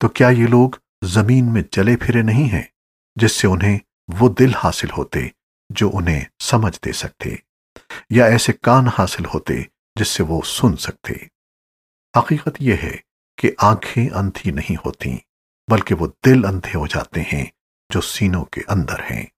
तो क्या ये लोग ज़मीन में चले फिरे नहीं हैं, जिससे उन्हें वो दिल हासिल होते जो उन्हें समझ दे सकते, या ऐसे कान हासिल होते जिससे वो सुन सकते? हकीकत यह है कि आँखें अंधी नहीं होती, बल्कि वो दिल अंधे हो जाते हैं जो सीनों के अंदर हैं।